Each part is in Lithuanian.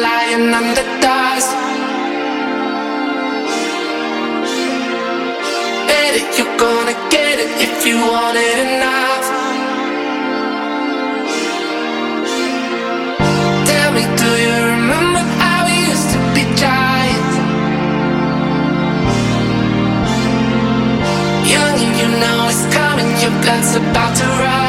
lying under dust. Bet it, you're gonna get it if you want it enough. Tell me, do you remember how we used to be giants? Young and you know it's coming, your blood's about to rush.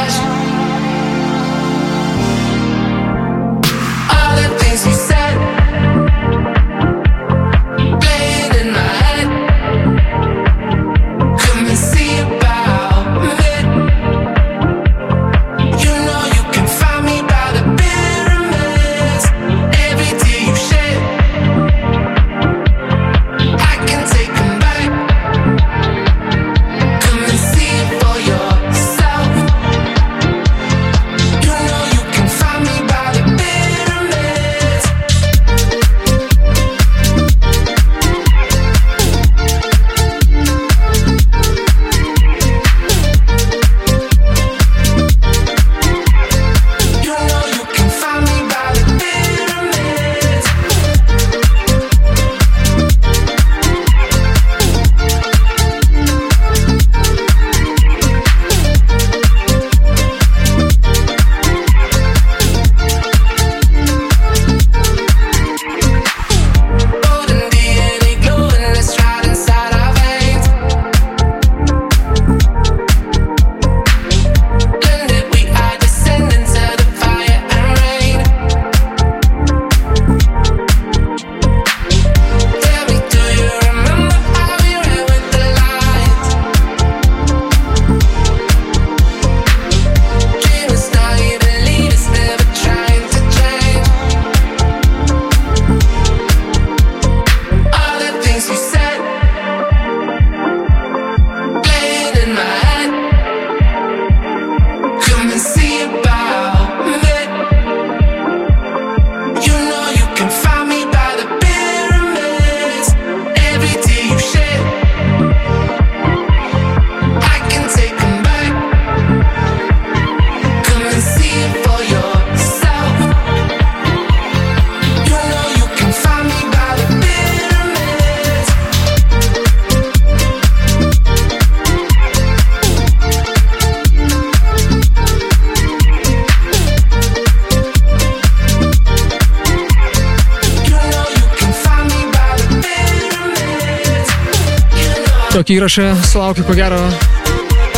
Tokį įrašą sulaukiu ko gero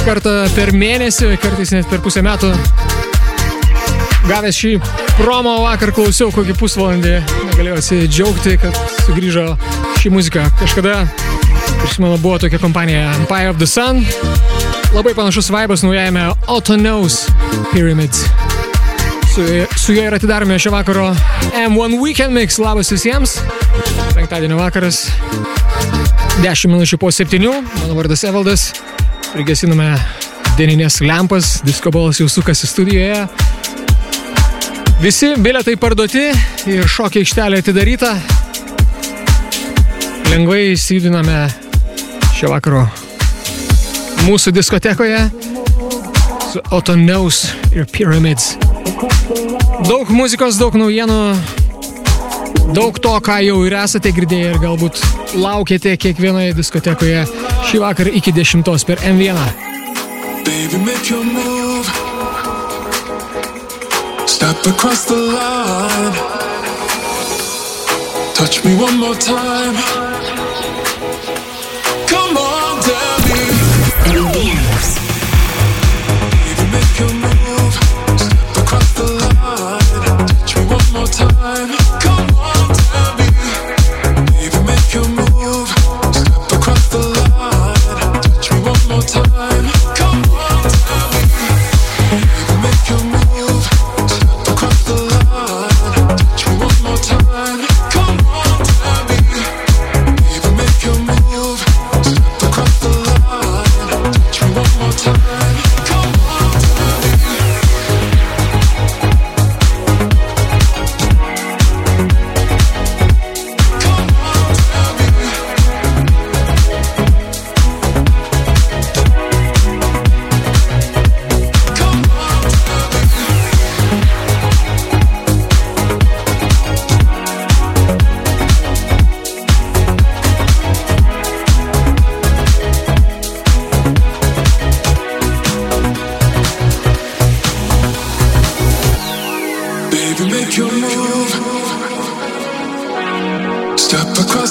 kartą per mėnesį, kartais net per pusę metų. Gavęs šį promo vakar klausiau kokį pusvalandį, negalėjau atsidžiaugti, kad sugrįžo šį muziką. Kažkada, prisimenu, buvo tokia kompanija Empire of the Sun. Labai panašus vaibas naujajame Autonaus Pyramids. Su, su juo ir atidarome šio vakaro M1 Weekend Mix. Labas visiems. Penktadienio vakaras. 10 minučių po 7. Mano vardas Evaldas. Prigesiname dieninės lempas. Disko bolas jau sukasi studijoje. Visi bilietai parduoti ir šokio aikštelė atidaryta. Lengvai įsijudiname šio vakaro mūsų diskotekoje su Autonaus ir Pyramids. Daug muzikos, daug naujienų, daug to, ką jau ir esate girdėję ir galbūt laukėte kiekvienoje diskotekoje šį vakarą iki 10 per M1. Baby. Step across the line. Touch me one more time.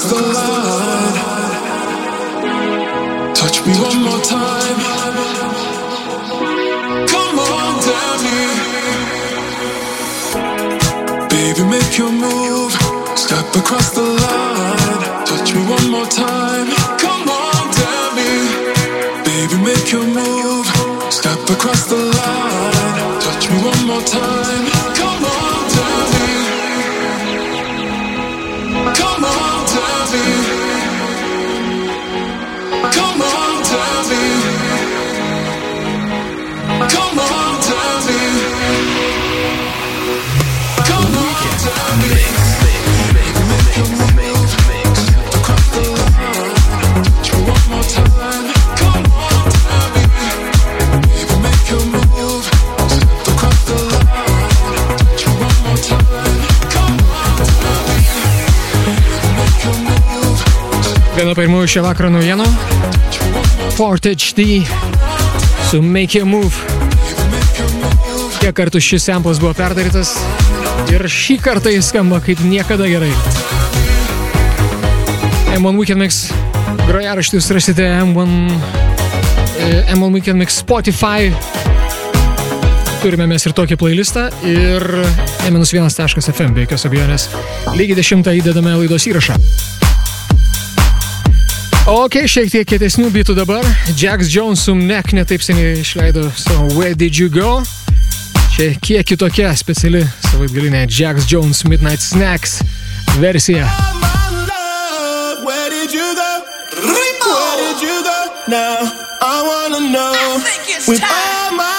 Step across the line. Touch me one more time. Come on, Danny. Baby, make your move. Step across the line. Touch me one more time. Come on, Danny. Baby, make your move. Step across the line. Touch me one more time. Viena pirmųjų šio vakaro naujienų. Fort HD su Make Your Move. Kiek kartų šis samplas buvo perdarytas ir šį kartą jis skamba kaip niekada gerai. M1 Weekend Mix grojaraštis rasite M1, e, M1 Weekend Mix Spotify. Turime mes ir tokį playlistą ir m1.fm be jokios abejonės. Lygiai 10 įdedame laidos įrašą. Ok, šiek tiek kietesnių bitų dabar. Jax Jones su Nek netaip seniai išleido savo Where Did You Go? Čia kiek kitokia speciali savaitgalinė Jax Jones Midnight Snacks versija. my love, where did you go? Where did you go? Now I wanna know. think it's With time. all my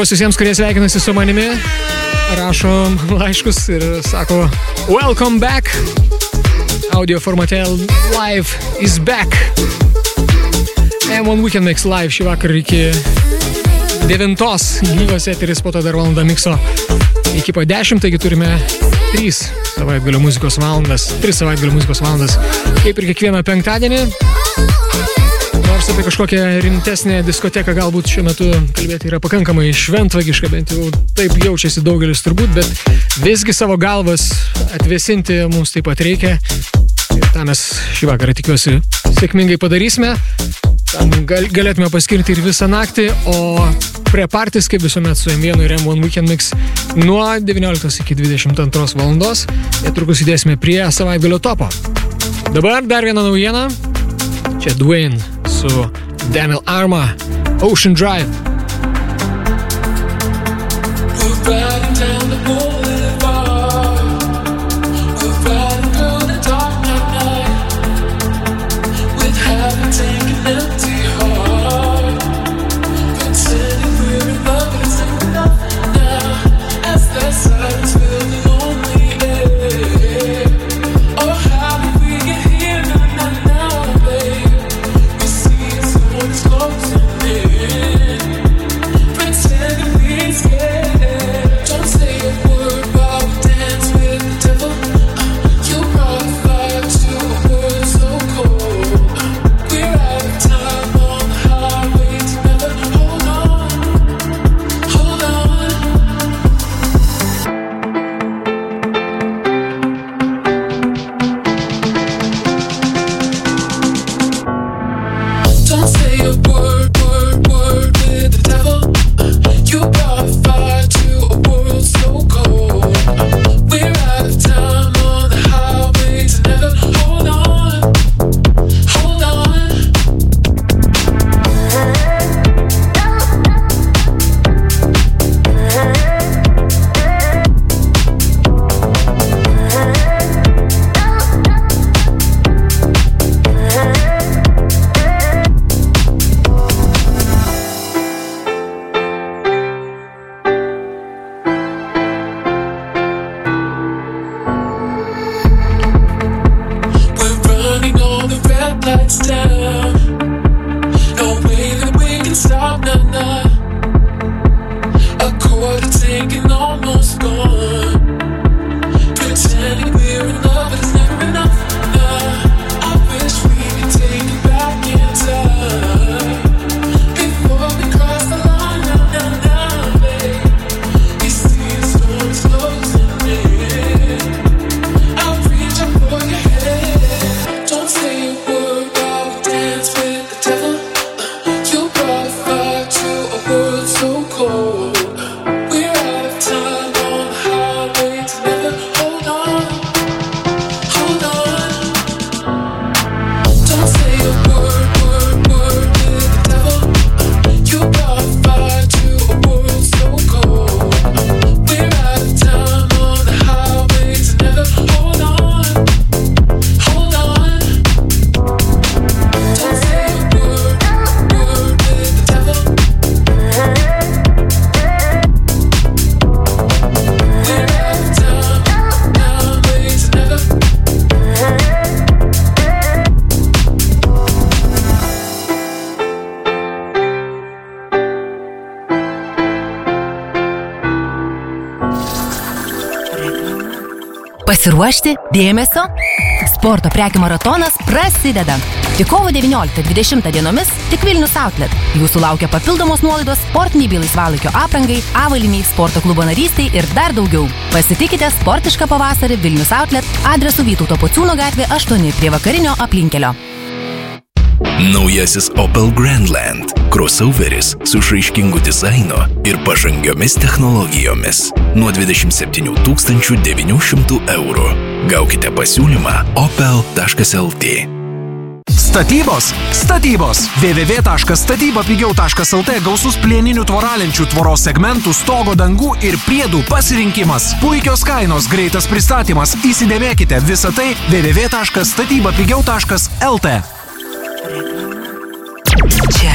Triubas visiems, kurie sveikinasi su manimi, rašo laiškus ir sako Welcome back. Audio formate live is back. M1 Weekend Mix live šį vakarą iki 9 gyvas eteris, po to dar valanda mikso iki po 10, taigi turime 3 savaitgalio muzikos valandas, 3 savaitgalio muzikos valandas, kaip ir kiekvieną penktadienį. Nors apie kažkokią rimtesnę diskoteką galbūt šiuo metu kalbėti yra pakankamai šventvagiška, bent jau taip jaučiasi daugelis turbūt, bet visgi savo galvas atvesinti mums taip pat reikia. Ir tą mes šį vakarą tikiuosi sėkmingai padarysime. Tam gal, galėtume paskirti ir visą naktį, o prie partys, kaip visuomet su M1 ir M1 Weekend Mix, nuo 19 iki 22 valandos. Netrukus įdėsime prie savaitgalio topo. Dabar dar viena naujiena. Čia Dwayne su Daniel Arma, Ocean Drive. We're Pasiruošti dėmesio. Sporto prekių maratonas prasideda. Tik kovo 19-20 dienomis tik Vilnius Outlet. Jūsų laukia papildomos nuolaidos sportiniai bei laisvalaikio aprangai, avaliniai, sporto klubo narystiai ir dar daugiau. Pasitikite sportišką pavasarį Vilnius Outlet adresu Vytauto Pociūno gatvė 8 prie vakarinio aplinkelio. Naujasis Opel Grandland. Crossoveris su išraiškingu dizainu ir pažangiomis technologijomis. Nuo 27 900 eurų. Gaukite pasiūlymą opel.lt. Statybos. Statybos. www.statybapigiau.lt gausus plieninių tvoralenčių tvoros segmentų, stogo dangų ir priedų pasirinkimas. Puikios kainos, greitas pristatymas. Įsidėmėkite visą tai www.statybapigiau.lt. Čia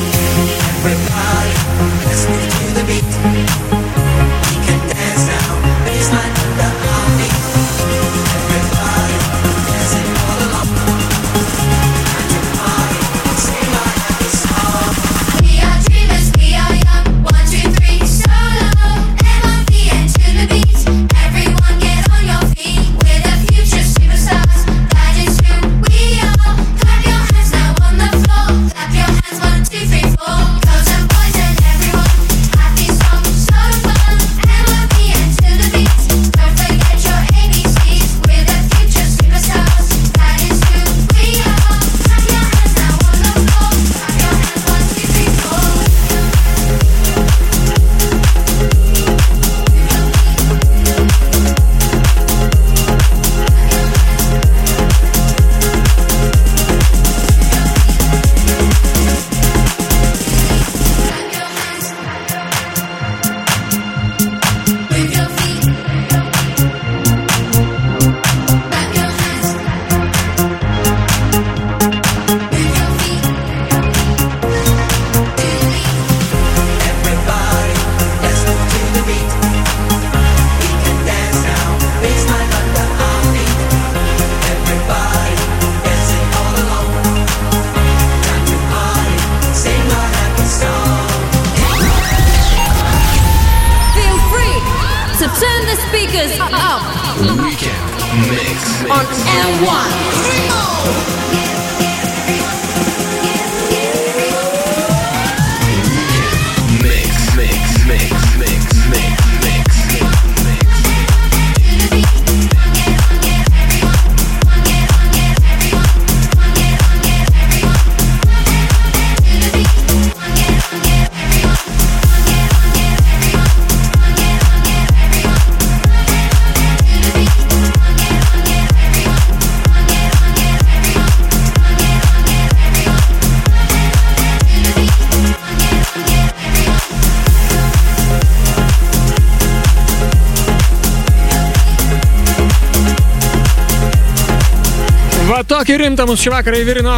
tokį rimtą mus šį vakarą įvirino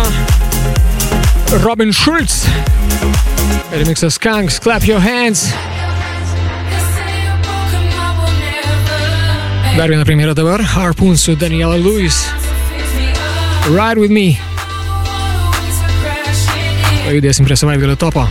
Robin Schulz. Remixas Kanks, Clap Your Hands. Dar viena premjera dabar, Harpoon su Daniela Lewis. Ride with me. Pajudėsim prie savaitgalio topo.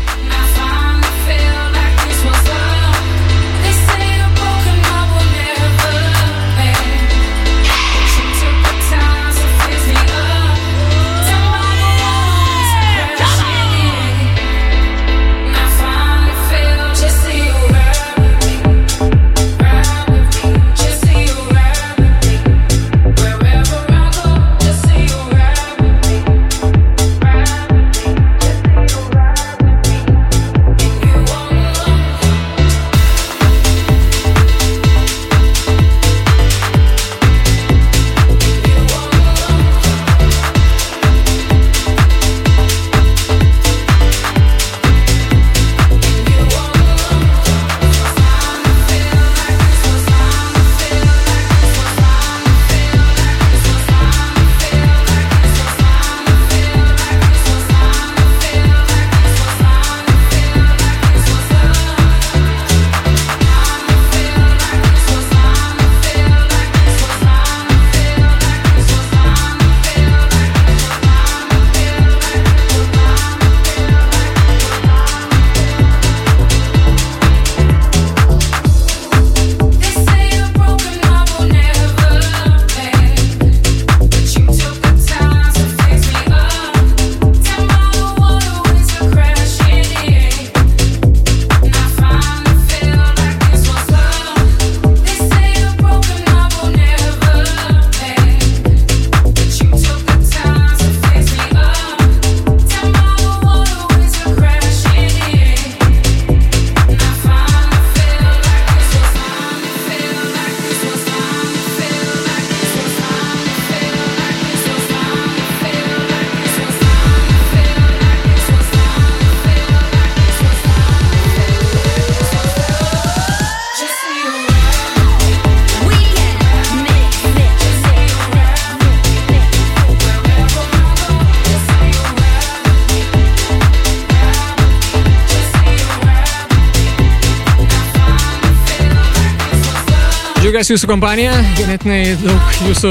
Džiaugiuosi jūsų kompanija, ganėtinai daug jūsų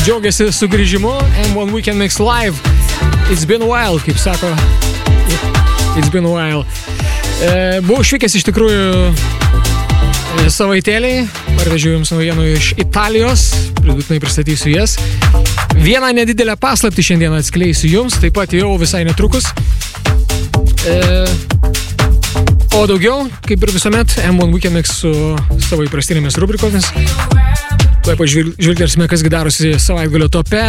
džiaugiasi sugrįžimu. M1 Weekend Mix Live. It's been a while, kaip sako. It's been a while. E, buvau išvykęs iš tikrųjų e, savaitėliai. Parvežiau jums naujienų iš Italijos. Pridutinai pristatysiu jas. Vieną nedidelę paslaptį šiandien atskleisiu jums, taip pat jau visai netrukus. E, o daugiau, kaip ir visuomet, M1 Weekend Mix su savo įprastinėmis rubrikomis. Tuoj pažvilgsime, kasgi darosi savaitgalio tope.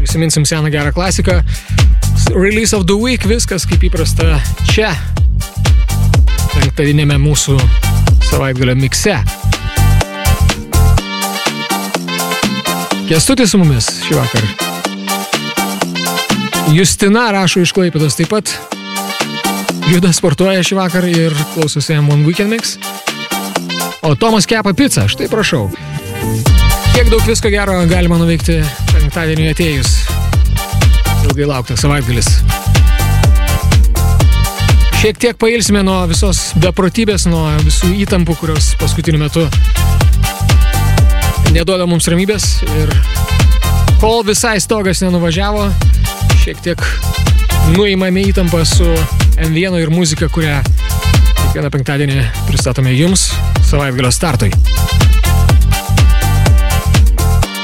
Prisiminsim seną gerą klasiką. Release of the Week, viskas kaip įprasta čia. Penktadienėme mūsų savaitgalio mikse. Kestutis su mumis šį vakarą. Justina rašo iš Klaipėdos taip pat. Juda sportuoja šį vakarą ir klausosi M1 Weekend Mix. O Tomas kepa pizzą, štai prašau. Kiek daug visko gero galima nuveikti penktadienį atėjus. Ilgai lauktas savaitgalis. Šiek tiek pailsime nuo visos beprotybės, nuo visų įtampų, kurios paskutiniu metu neduoda mums ramybės. Ir kol visai stogas nenuvažiavo, šiek tiek nuimame įtampą su M1 ir muzika, kurią kiekvieną penktadienį pristatome jums savaitgalio startui.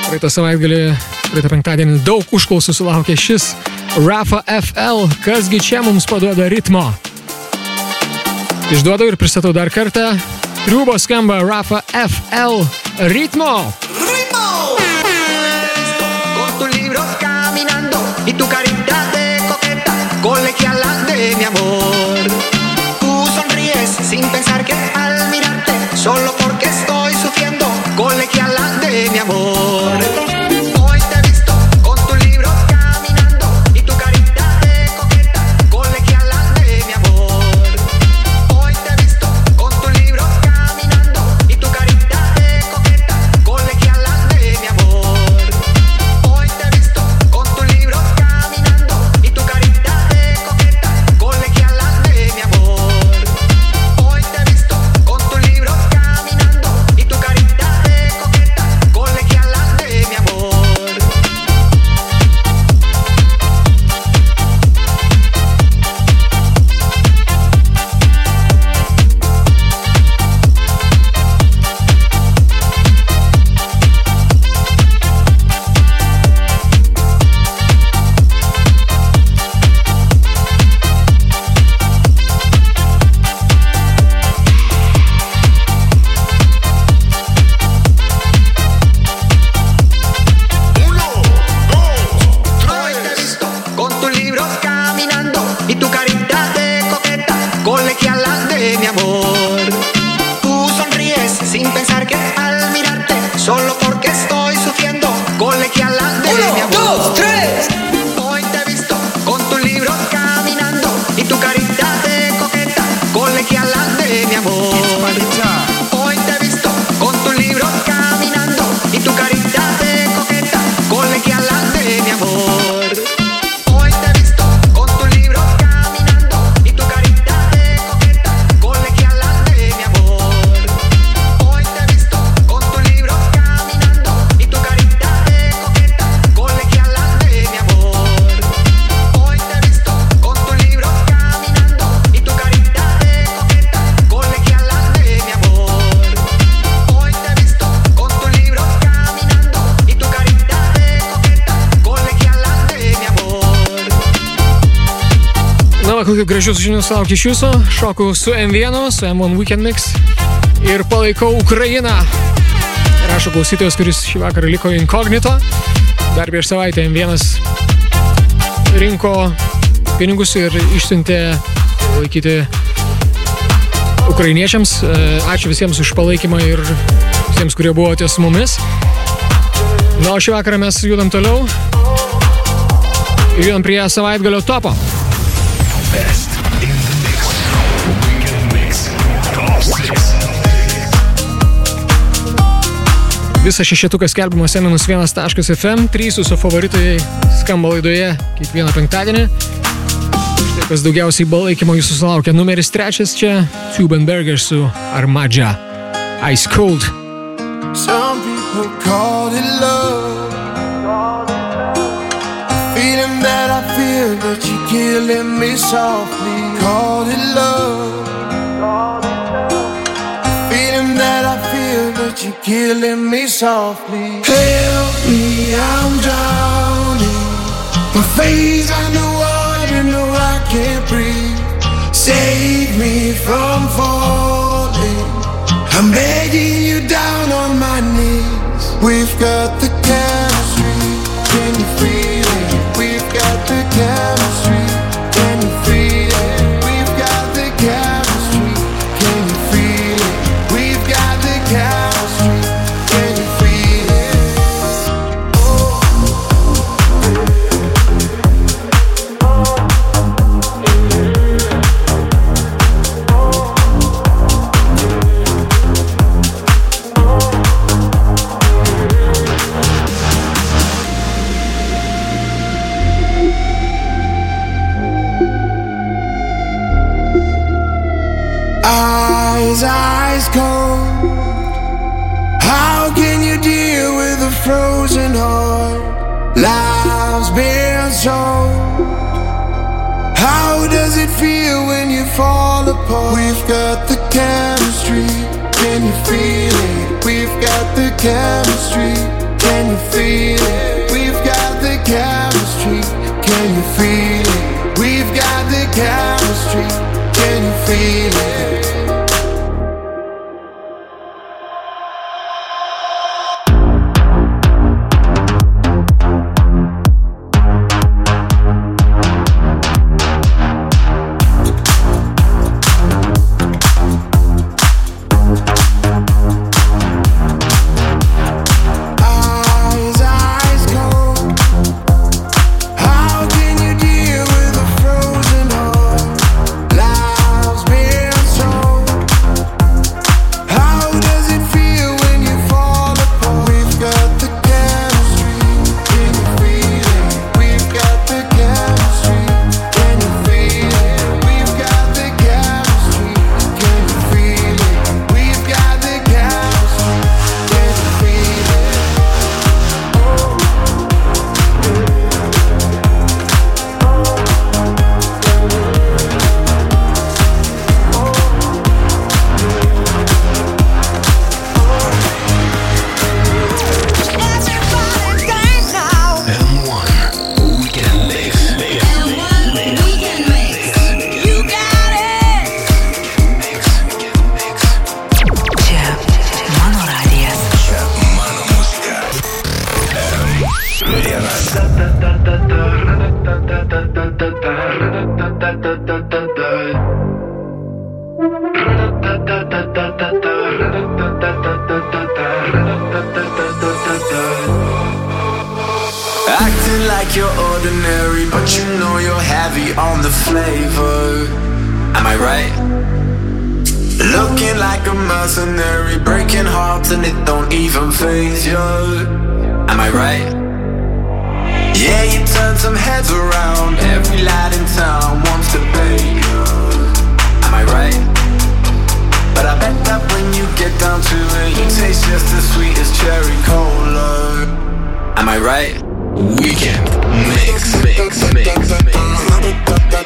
Praeitą savaitgalį, praeitą penktadienį daug užklausų sulaukė šis Rafa FL, kasgi čia mums paduoda ritmo. Išduodu ir pristatau dar kartą. Triubo skamba Rafa FL ritmo. Con tus libros caminando y tu coqueta, colegiala de mi amor. Tú sonríes sin pensar que al mirarte, solo porque estoy sufriendo, colegiala de mi amor. Kokių gražių žinių sulaukė iš jūsų. Šokau su M1, su M1 Weekend Mix ir palaikau Ukrainą. Rašo klausytojas, kuris šį vakarą liko inkognito. Dar prieš savaitę M1 rinko pinigus ir išsiuntė laikyti ukrainiečiams. E, Ačiū visiems už palaikymą ir visiems, kurie buvote su mumis. Na, o šį vakarą mes judam toliau. Judam prie savaitgalio topo. Visas šešetukas skelbiamas m-1.fm, trys jūsų favoritai skamba laidoje kiekvieną penktadienį. Štai kas daugiausiai balaikymo jūsų sulaukia. Numeris trečias čia Tubenberger su Armadža. Ice Cold. Some people call it love. Feel that you're killing me softly. Call it love. Feeling that I feel that you're killing me softly. Help me, I'm drowning. My face underwater, no, I can't breathe. Save me from falling. I'm begging you down on my knees. We've got the chemistry. How can you deal with a frozen heart? How does it feel when you fall apart? We've got the chemistry. Can you feel it? We've got the chemistry. Can you feel it? We've got the chemistry. Can you feel it? We've got the chemistry. Can you feel it? Flavor. Am I right? Looking like a mercenary, breaking hearts and it don't even phase you. Am I right? Yeah, you turn some heads around. Every lad in town wants to pay you. Am I right? But I bet that when you get down to it, you taste just as sweet as cherry cola. Am I right? Weekend Mix. Mix. Mix. Mix. Am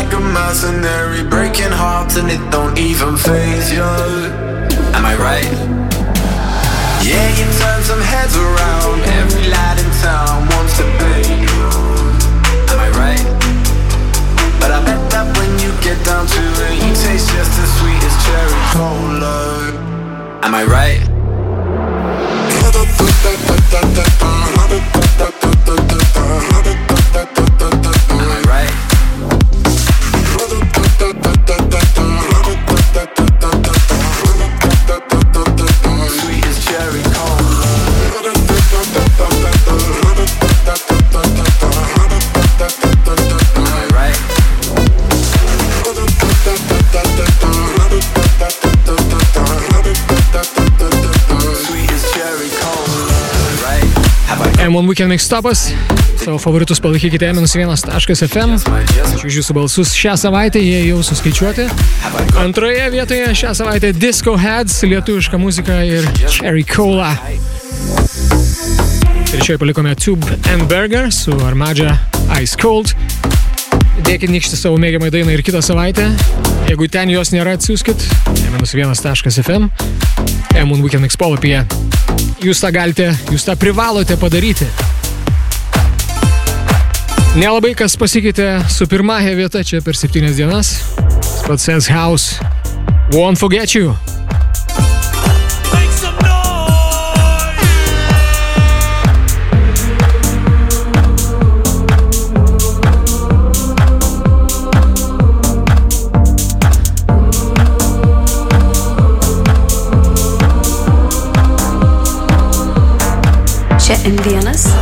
like a mercenary, breaking hearts and it don't even phase you. Am I right? Yeah, you turn some heads around. Every lad in town wants to pay you. Am I right? But I bet that when you get down to it, you taste just as sweet as cherry cola. Am I right? M1 Weekend Mixtapas. Savo favoritus palaikykite m1.fm. Ačiū už jūsų balsus šią savaitę, jie jau suskaičiuoti. Antroje vietoje šią savaitę Disco Heads, lietuviška muzika ir Cherry Cola. Trečioje palikome Tube and Burger su Armadžia Ice Cold. Dėkit nykšti savo mėgiamą dainą ir kitą savaitę. Jeigu ten jos nėra, atsiųskit m1.fm. M1 Weekend Mix polapyje. Jūs tą galite, jūs tą privalote padaryti. Nelabai kas pasikeitė su pirmąją vieta čia per septynias dienas. Pats Sense House. Won't forget you. Čia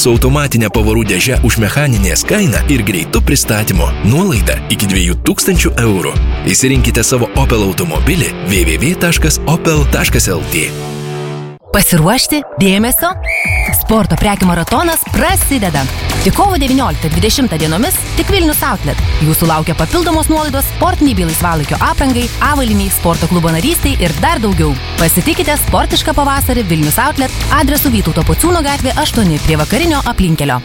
su automatinė pavarų dėže už mechaninės kainą ir greitų pristatymo. Nuolaida iki 2000 eurų. Įsirinkite savo Opel automobilį www.opel.lt. Pasiruošti dėmesio? Sporto prekių maratonas prasideda. Tik kovo 19-20 dienomis tik Vilnius Outlet. Jūsų laukia papildomos nuolaidos sportiniai bei laisvalaikio aprangai, avaliniai, sporto klubo narystiai ir dar daugiau. Pasitikite sportišką pavasarį Vilnius Outlet adresu Vytauto Pociūno gatvė 8 prie vakarinio aplinkelio.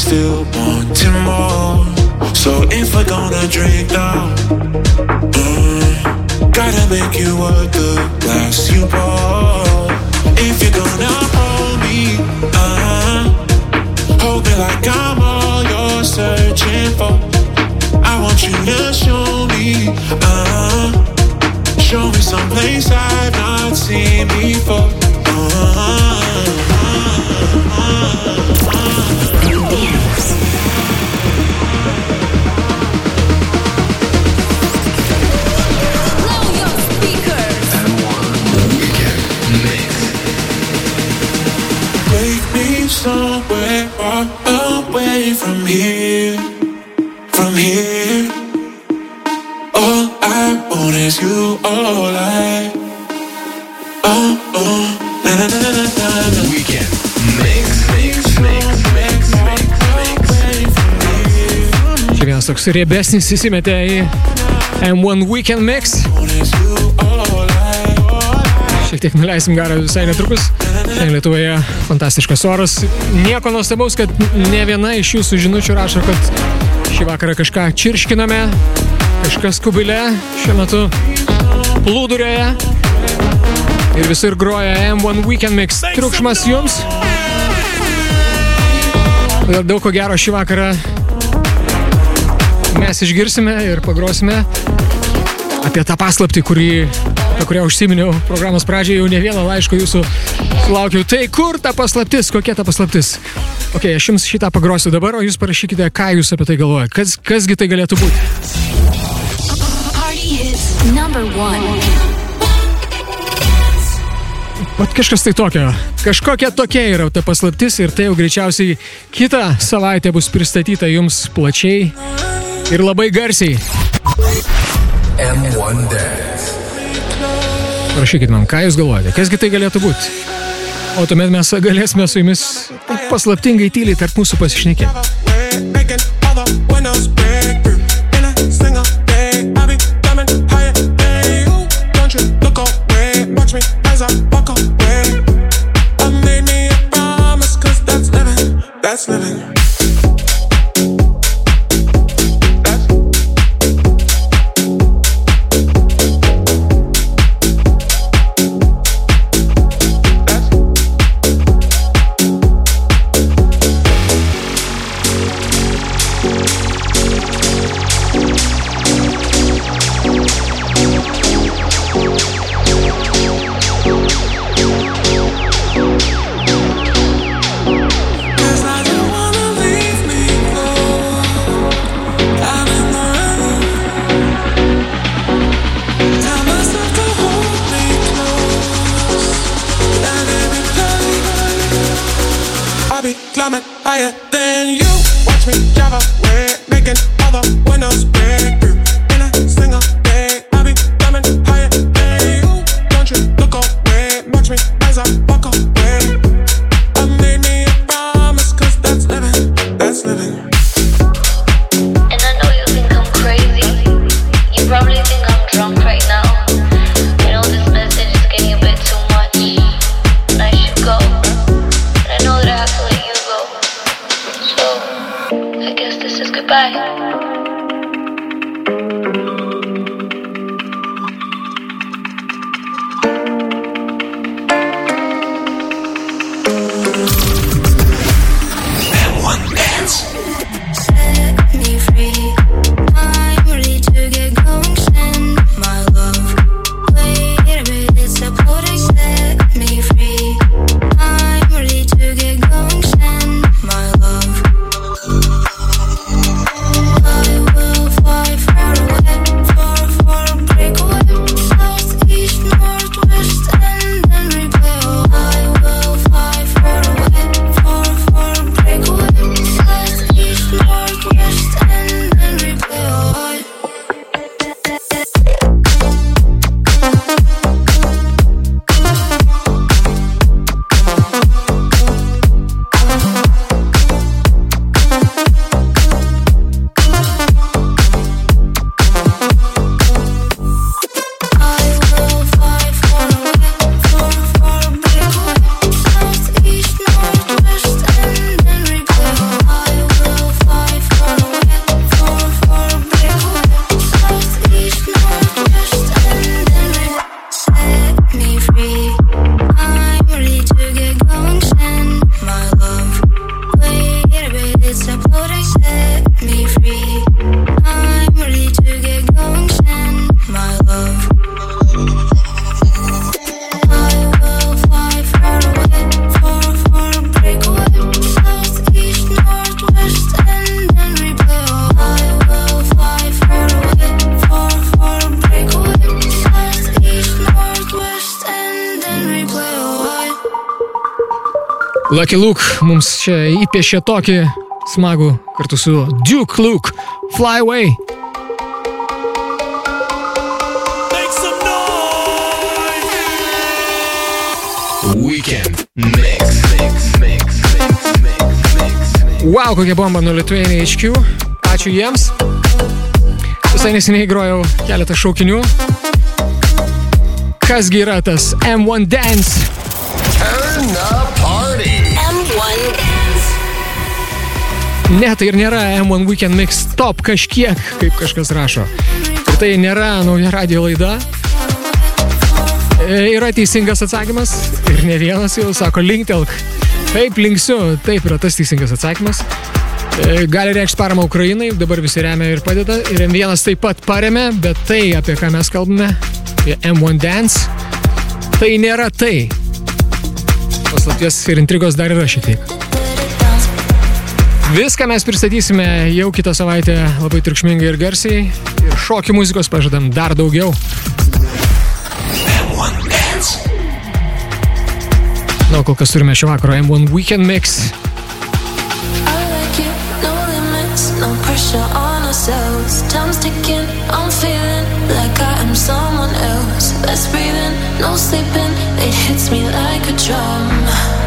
Still wanting more. So if we're gonna drink now, mm, gotta make you worth the glass you pour. If you're gonna hold me, uh, hold me like I'm all you're searching for. I want you to show me, uh, show me someplace I've not seen before. Blow somewhere far away from here, from here. Riebesnis įsimetė į M1 Weekend Mix. Šiek tiek nuleisim garą visai netrukus. Šiandien Lietuvoje fantastiškas oras. Nieko nuostabaus, kad ne viena iš jūsų žinučių rašo, kad šį vakarą kažką čirškiname, kažkas kubile šiuo metu plūdurioje. Ir visur groja M1 Weekend Mix. Triukšmas jums. Todėl daug ko gero šį vakarą mes išgirsime ir pagrosime apie tą paslaptį, kurį, apie kurią užsiminiau programos pradžioje, jau ne vieną laišką jūsų sulaukiau. Tai kur ta paslaptis, kokia ta paslaptis? Ok, aš jums šitą pagrosiu dabar, o jūs parašykite, ką jūs apie tai galvojate. Kas, kasgi tai galėtų būti? Vat kažkas tai tokio. Kažkokia tokia yra ta paslaptis ir tai jau greičiausiai kitą savaitę bus pristatyta jums plačiai ir labai garsiai. M1 Dance. Parašykit man, ką jūs galvojate, kasgi tai galėtų būti. O tuomet mes galėsime su jumis taip paslaptingai tyliai tarp mūsų pasišnekėti. Making all free. Lucky Luke mums čia įpiešė tokį smagų kartu su Duke Luke Fly Away. Weekend Mix. Mix, mix, mix, mix, mix. Wow, kokia bomba nuo Lithuania HQ. Ačiū jiems. Visai neseniai grojau keletą šaukinių. Kasgi yra tas M1 Dance? Turn the Ne, tai ir nėra M1 Weekend Mix Top kažkiek, kaip kažkas rašo. Ir tai nėra nauja radio laida. E, yra teisingas atsakymas ir ne vienas jau sako linktelk. Taip, linksiu, taip yra tas teisingas atsakymas. E, gali reikšti paramą Ukrainai, dabar visi remia ir padeda. Ir M1 taip pat paremė, bet tai, apie ką mes kalbame, apie M1 Dance, tai nėra tai. Paslapties ir intrigos dar yra šiek tiek. Viską mes pristatysime jau kitą savaitę labai triukšmingai ir garsiai. Ir šokių muzikos pažadam dar daugiau. M1 Dance. Na, o kol kas turime šio vakaro M1 Weekend Mix. I like you, no limits, no pressure on ourselves. Time's ticking, I'm feeling like I am someone else. Let's breathe in, no sleeping, it hits me like a drum.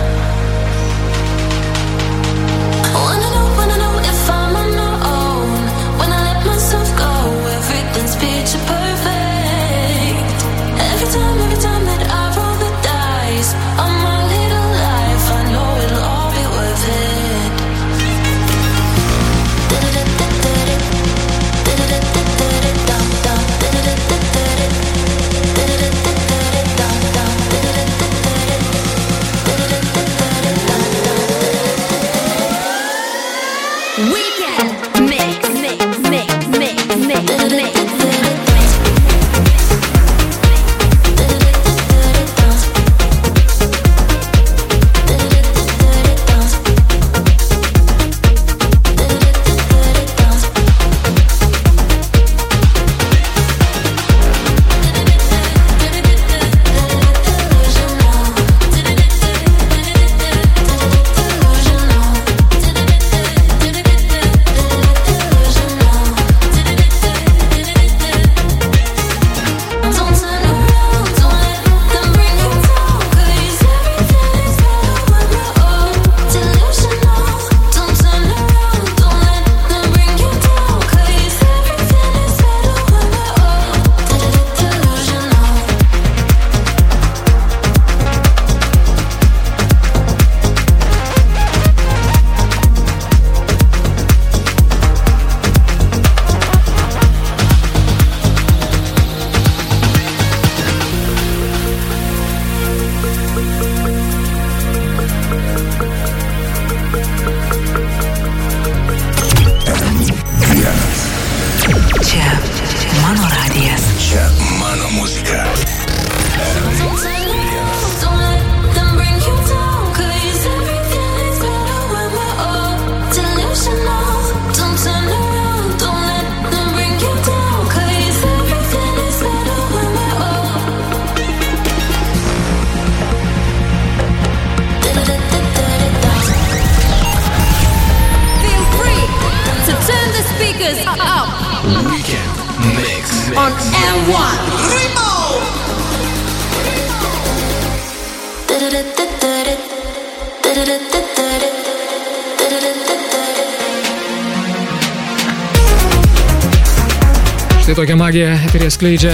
Eterė skleidžia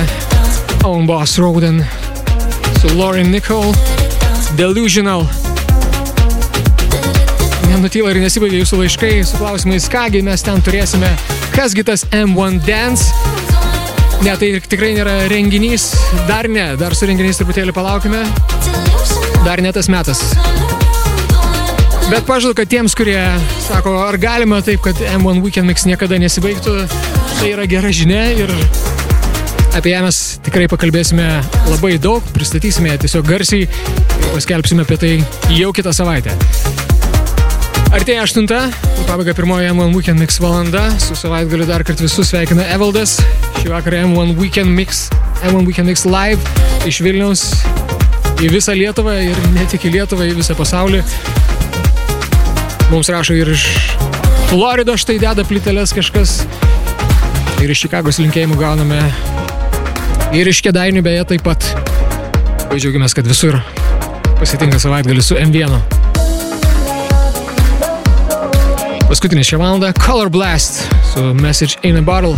Own Boss Roden su Lauren Nicole Delusional. Nenutyla ir nesibaigia jūsų laiškai su klausimais, kągi mes ten turėsime, kasgi tas M1 Dance. Ne, tai tikrai nėra renginys, dar ne, dar su renginiais truputėlį palaukime, dar ne tas metas. Bet pažadu, kad tiems, kurie sako, ar galima taip, kad M1 Weekend Mix niekada nesibaigtų, tai yra gera žinia ir Apie ją mes tikrai pakalbėsime labai daug, pristatysime ją tiesiog garsiai ir paskelbsime apie tai jau kitą savaitę. Artėja 8, pabaiga pirmoji M1 Weekend Mix valanda, su savaitgaliu dar kartą visus sveikina Evaldas, šį vakarą M1 Weekend Mix, M1 Weekend Mix Live iš Vilniaus į visą Lietuvą ir ne tik į Lietuvą, į visą pasaulį. Mums rašo ir iš Floridos štai deda plyteles kažkas. Ir iš Čikagos linkėjimų gauname ir iš Kedainių beje taip pat. Labai džiaugiamės, kad visur pasitinka savaitgalį su M1. Paskutinė šią valandą Color Blast su Message in a Bottle.